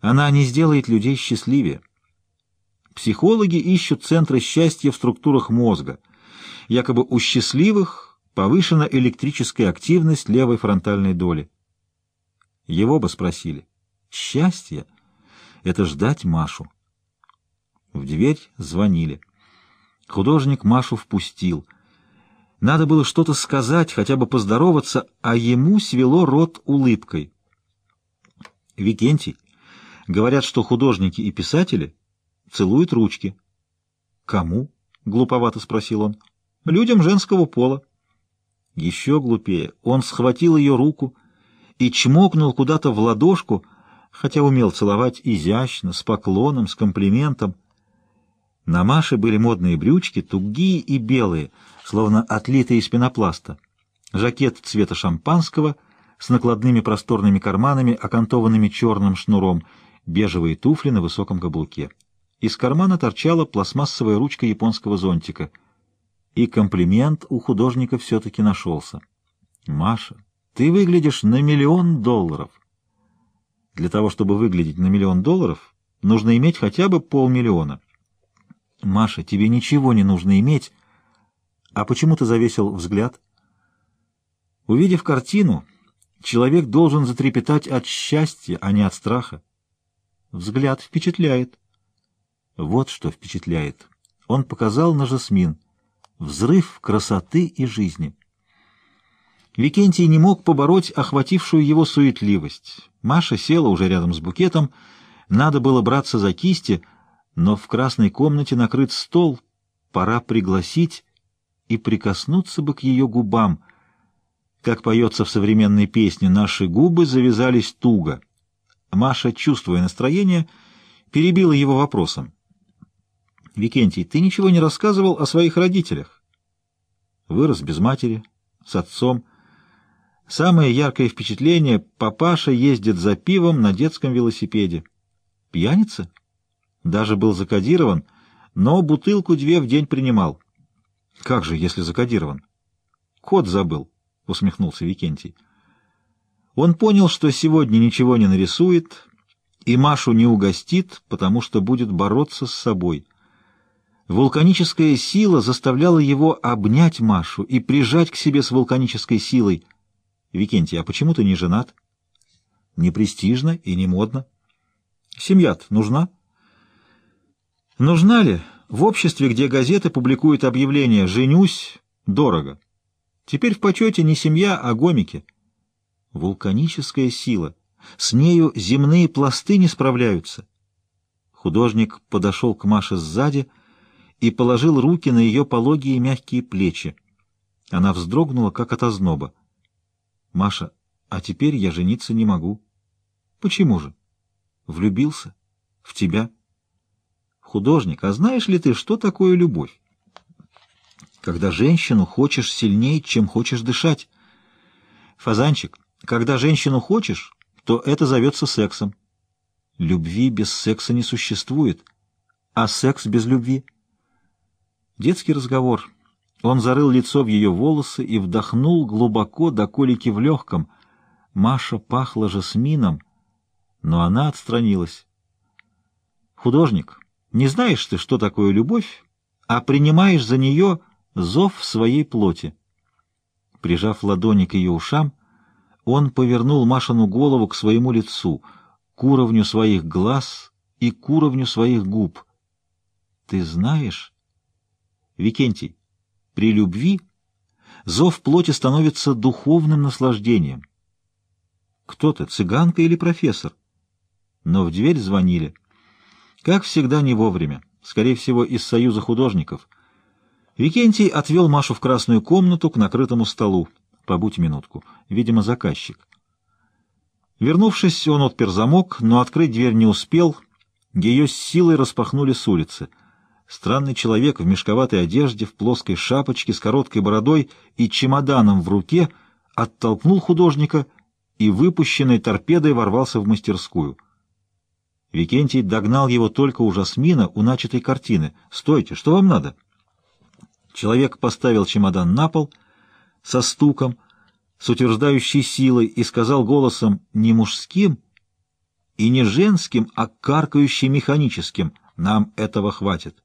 Она не сделает людей счастливее. Психологи ищут центры счастья в структурах мозга. Якобы у счастливых повышена электрическая активность левой фронтальной доли. Его бы спросили. Счастье — это ждать Машу. В дверь звонили. Художник Машу впустил. Надо было что-то сказать, хотя бы поздороваться, а ему свело рот улыбкой. Викентий, говорят, что художники и писатели целуют ручки. «Кому?» — глуповато спросил он. «Людям женского пола». Еще глупее. Он схватил ее руку и чмокнул куда-то в ладошку, хотя умел целовать изящно, с поклоном, с комплиментом. На Маше были модные брючки, тугие и белые, словно отлитые из пенопласта. Жакет цвета шампанского с накладными просторными карманами, окантованными черным шнуром, бежевые туфли на высоком каблуке. Из кармана торчала пластмассовая ручка японского зонтика. И комплимент у художника все-таки нашелся. «Маша, ты выглядишь на миллион долларов». Для того, чтобы выглядеть на миллион долларов, нужно иметь хотя бы полмиллиона. Маша, тебе ничего не нужно иметь. А почему ты завесил взгляд? Увидев картину, человек должен затрепетать от счастья, а не от страха. Взгляд впечатляет. Вот что впечатляет. Он показал на Жасмин. Взрыв красоты и жизни. Викентий не мог побороть охватившую его суетливость. Маша села уже рядом с букетом. Надо было браться за кисти — но в красной комнате накрыт стол, пора пригласить и прикоснуться бы к ее губам. Как поется в современной песне «Наши губы завязались туго». Маша, чувствуя настроение, перебила его вопросом. «Викентий, ты ничего не рассказывал о своих родителях?» Вырос без матери, с отцом. Самое яркое впечатление — папаша ездит за пивом на детском велосипеде. «Пьяница?» Даже был закодирован, но бутылку две в день принимал. — Как же, если закодирован? — Код забыл, — усмехнулся Викентий. Он понял, что сегодня ничего не нарисует и Машу не угостит, потому что будет бороться с собой. Вулканическая сила заставляла его обнять Машу и прижать к себе с вулканической силой. — Викентий, а почему ты не женат? — Не престижно и не модно. — Семья нужна? — Нужна ли в обществе, где газеты публикуют объявление «Женюсь» дорого? Теперь в почете не семья, а гомики. Вулканическая сила. С нею земные пласты не справляются. Художник подошел к Маше сзади и положил руки на ее пологие мягкие плечи. Она вздрогнула, как от озноба. — Маша, а теперь я жениться не могу. — Почему же? — Влюбился. В тебя. — Художник, а знаешь ли ты, что такое любовь? Когда женщину хочешь сильнее, чем хочешь дышать. Фазанчик, когда женщину хочешь, то это зовется сексом. Любви без секса не существует. А секс без любви? Детский разговор. Он зарыл лицо в ее волосы и вдохнул глубоко до колики в легком. Маша пахла жасмином, но она отстранилась. Художник, не знаешь ты, что такое любовь, а принимаешь за нее зов своей плоти. Прижав ладони к ее ушам, он повернул Машину голову к своему лицу, к уровню своих глаз и к уровню своих губ. Ты знаешь, Викентий, при любви зов плоти становится духовным наслаждением. Кто ты, цыганка или профессор? Но в дверь звонили. Как всегда, не вовремя. Скорее всего, из Союза художников. Викентий отвел Машу в красную комнату к накрытому столу. Побудь минутку. Видимо, заказчик. Вернувшись, он отпер замок, но открыть дверь не успел. Ее с силой распахнули с улицы. Странный человек в мешковатой одежде, в плоской шапочке, с короткой бородой и чемоданом в руке оттолкнул художника и выпущенной торпедой ворвался в мастерскую — Викентий догнал его только у Жасмина, у начатой картины. «Стойте, что вам надо?» Человек поставил чемодан на пол со стуком, с утверждающей силой, и сказал голосом не мужским И не женским, а каркающим механическим. Нам этого хватит.